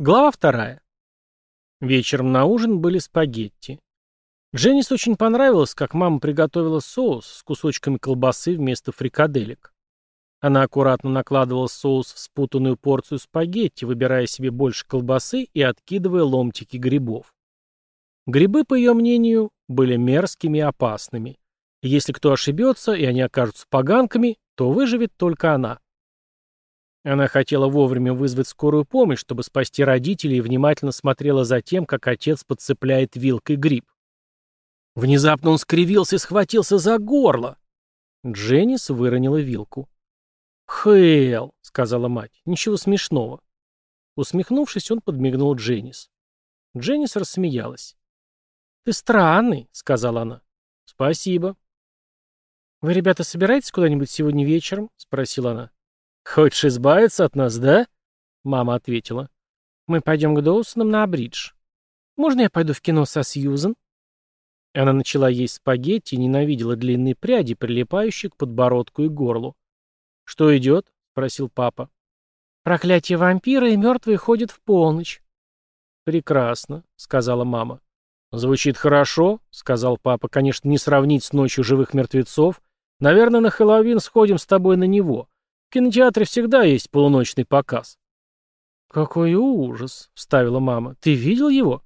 Глава вторая. Вечером на ужин были спагетти. Дженнис очень понравилось, как мама приготовила соус с кусочками колбасы вместо фрикаделек. Она аккуратно накладывала соус в спутанную порцию спагетти, выбирая себе больше колбасы и откидывая ломтики грибов. Грибы, по ее мнению, были мерзкими и опасными. если кто ошибется, и они окажутся поганками, то выживет только она. Она хотела вовремя вызвать скорую помощь, чтобы спасти родителей, и внимательно смотрела за тем, как отец подцепляет вилкой гриб. Внезапно он скривился и схватился за горло. Дженнис выронила вилку. «Хэл», — сказала мать, — «ничего смешного». Усмехнувшись, он подмигнул Дженнис. Дженнис рассмеялась. «Ты странный», — сказала она. «Спасибо». «Вы, ребята, собираетесь куда-нибудь сегодня вечером?» — спросила она. «Хочешь избавиться от нас, да?» Мама ответила. «Мы пойдем к Доусонам на бридж. Можно я пойду в кино со Сьюзен?» Она начала есть спагетти и ненавидела длинные пряди, прилипающие к подбородку и горлу. «Что идет?» — спросил папа. «Проклятие вампира и мертвые ходят в полночь». «Прекрасно», — сказала мама. «Звучит хорошо», — сказал папа. «Конечно, не сравнить с ночью живых мертвецов. Наверное, на Хэллоуин сходим с тобой на него. В кинотеатре всегда есть полуночный показ». «Какой ужас!» — вставила мама. «Ты видел его?»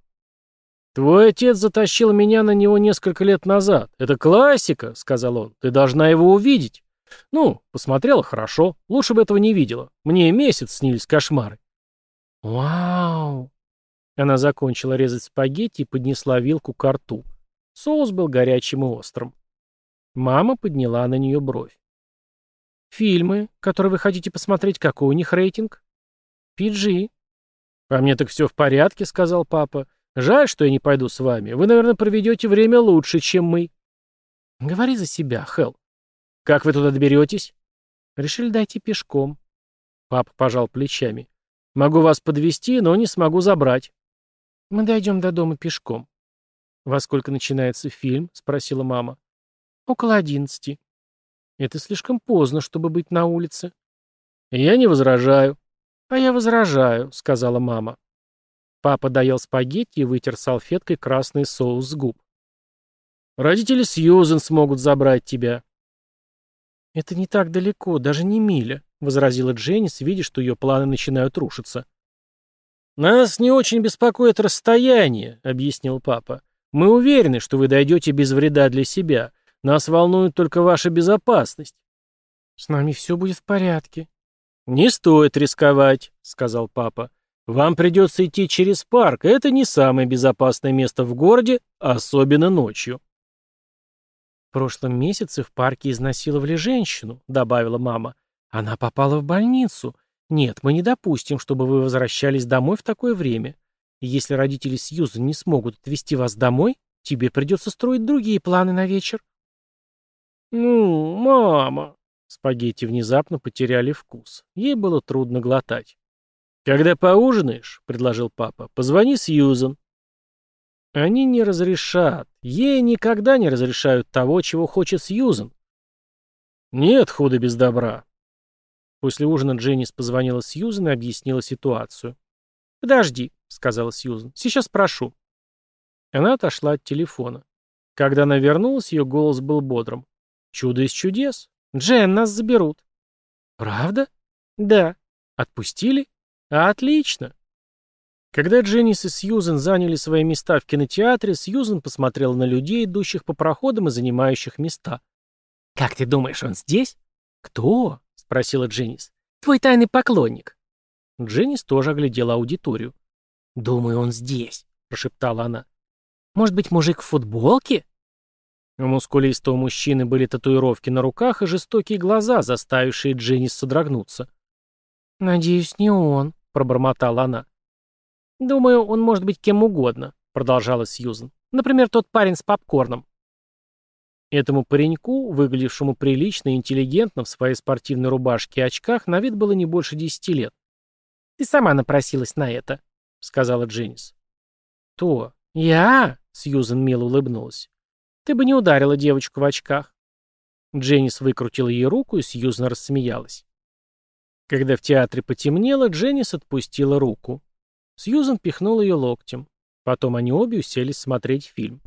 «Твой отец затащил меня на него несколько лет назад. Это классика», — сказал он. «Ты должна его увидеть». «Ну, посмотрела хорошо. Лучше бы этого не видела. Мне месяц снились кошмары». «Вау!» Она закончила резать спагетти и поднесла вилку к рту. Соус был горячим и острым. Мама подняла на нее бровь. Фильмы, которые вы хотите посмотреть, какой у них рейтинг? PG. По мне так все в порядке, сказал папа. Жаль, что я не пойду с вами. Вы, наверное, проведете время лучше, чем мы. Говори за себя, Хелл. Как вы туда доберетесь? Решили дойти пешком. Папа пожал плечами. Могу вас подвести, но не смогу забрать. Мы дойдем до дома пешком. Во сколько начинается фильм? Спросила мама. Около одиннадцати. Это слишком поздно, чтобы быть на улице. Я не возражаю. А я возражаю, сказала мама. Папа доел спагетти и вытер салфеткой красный соус с губ. Родители Сьюзен смогут забрать тебя. Это не так далеко, даже не миля, возразила Дженнис, видя, что ее планы начинают рушиться. «Нас не очень беспокоит расстояние», — объяснил папа. «Мы уверены, что вы дойдете без вреда для себя. Нас волнует только ваша безопасность. С нами все будет в порядке. Не стоит рисковать, сказал папа. Вам придется идти через парк. Это не самое безопасное место в городе, особенно ночью. В прошлом месяце в парке изнасиловали женщину, добавила мама. Она попала в больницу. Нет, мы не допустим, чтобы вы возвращались домой в такое время. если родители Сьюзан не смогут отвезти вас домой, тебе придется строить другие планы на вечер. «Ну, мама...» Спагетти внезапно потеряли вкус. Ей было трудно глотать. «Когда поужинаешь, — предложил папа, — позвони Сьюзан». Они не разрешат. Ей никогда не разрешают того, чего хочет Сьюзан. Нет худа без добра. После ужина Дженнис позвонила Сьюзан и объяснила ситуацию. «Подожди», — сказала Сьюзан, — «сейчас спрошу». Она отошла от телефона. Когда она вернулась, ее голос был бодрым. Чудо из чудес. Джен, нас заберут. Правда? Да. Отпустили? Отлично. Когда Дженнис и Сьюзен заняли свои места в кинотеатре, Сьюзен посмотрела на людей, идущих по проходам и занимающих места. «Как ты думаешь, он здесь?» «Кто?» — спросила Дженнис. «Твой тайный поклонник». Дженнис тоже оглядела аудиторию. «Думаю, он здесь», — прошептала она. «Может быть, мужик в футболке?» У мускулистого мужчины были татуировки на руках и жестокие глаза, заставившие Дженнис содрогнуться. «Надеюсь, не он», — пробормотала она. «Думаю, он может быть кем угодно», — продолжала Сьюзен. «Например, тот парень с попкорном». Этому пареньку, выглядевшему прилично и интеллигентно в своей спортивной рубашке и очках, на вид было не больше десяти лет. «Ты сама напросилась на это», — сказала Дженнис. «То? Я?» — Сьюзен мило улыбнулась. Ты бы не ударила девочку в очках. Дженнис выкрутила ей руку, и Сьюзна рассмеялась. Когда в театре потемнело, Дженнис отпустила руку. Сьюзен пихнул ее локтем. Потом они обе уселись смотреть фильм.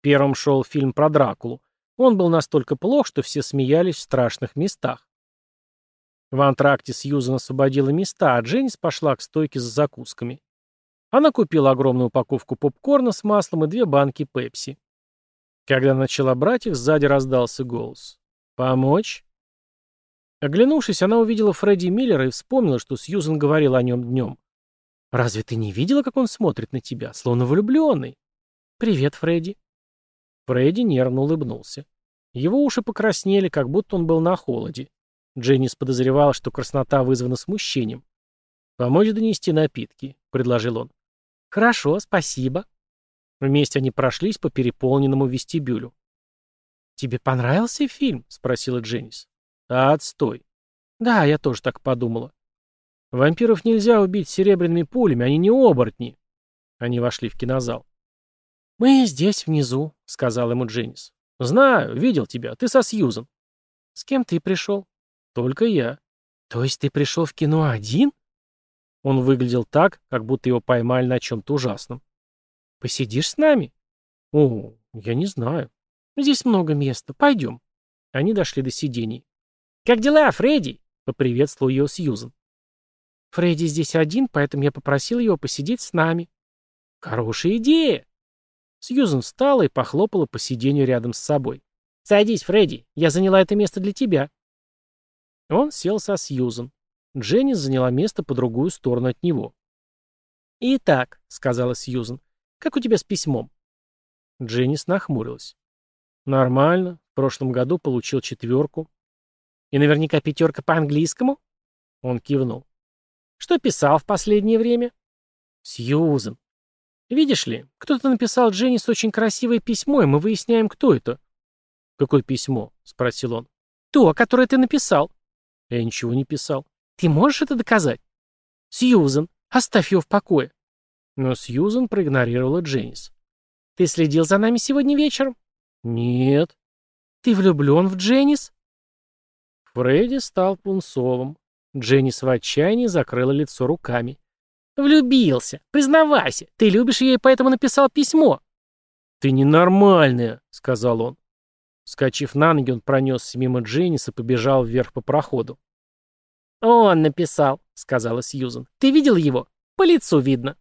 Первым шел фильм про Дракулу. Он был настолько плох, что все смеялись в страшных местах. В антракте Сьюзан освободила места, а Дженнис пошла к стойке за закусками. Она купила огромную упаковку попкорна с маслом и две банки пепси. Когда начала брать их, сзади раздался голос. «Помочь?» Оглянувшись, она увидела Фредди Миллера и вспомнила, что Сьюзан говорила о нем днем. «Разве ты не видела, как он смотрит на тебя, словно влюбленный?» «Привет, Фредди». Фредди нервно улыбнулся. Его уши покраснели, как будто он был на холоде. Дженнис подозревала, что краснота вызвана смущением. «Помочь донести напитки», — предложил он. «Хорошо, спасибо». Вместе они прошлись по переполненному вестибюлю. «Тебе понравился фильм?» — спросила Дженнис. «А отстой». «Да, я тоже так подумала». «Вампиров нельзя убить серебряными пулями, они не оборотни». Они вошли в кинозал. «Мы здесь, внизу», — сказал ему Дженнис. «Знаю, видел тебя. Ты со Сьюзан». «С кем ты пришел?» «Только я». «То есть ты пришел в кино один?» Он выглядел так, как будто его поймали на чем-то ужасном. «Посидишь с нами?» «О, я не знаю. Здесь много места. Пойдем». Они дошли до сидений. «Как дела, Фредди?» — поприветствовал ее Сьюзан. «Фредди здесь один, поэтому я попросил его посидеть с нами». «Хорошая идея!» Сьюзан встала и похлопала по сиденью рядом с собой. «Садись, Фредди, я заняла это место для тебя». Он сел со Сьюзан. Дженнис заняла место по другую сторону от него. «Итак», — сказала Сьюзан, — «как у тебя с письмом?» Дженнис нахмурилась. «Нормально. В прошлом году получил четверку». «И наверняка пятерка по английскому?» Он кивнул. «Что писал в последнее время?» «Сьюзан». «Видишь ли, кто-то написал Дженнис очень красивое письмо, и мы выясняем, кто это». «Какое письмо?» — спросил он. «То, которое ты написал». «Я ничего не писал». Ты можешь это доказать? Сьюзен, оставь его в покое. Но Сьюзен проигнорировала Дженнис. Ты следил за нами сегодня вечером? Нет. Ты влюблен в Дженнис? Фредди стал пунцовым. Дженнис в отчаянии закрыла лицо руками. «Влюбился! Признавайся! Ты любишь ее и поэтому написал письмо!» «Ты ненормальная!» — сказал он. Скочив на ноги, он пронесся мимо Дженнис и побежал вверх по проходу. «Он написал», — сказала Сьюзен. «Ты видел его? По лицу видно».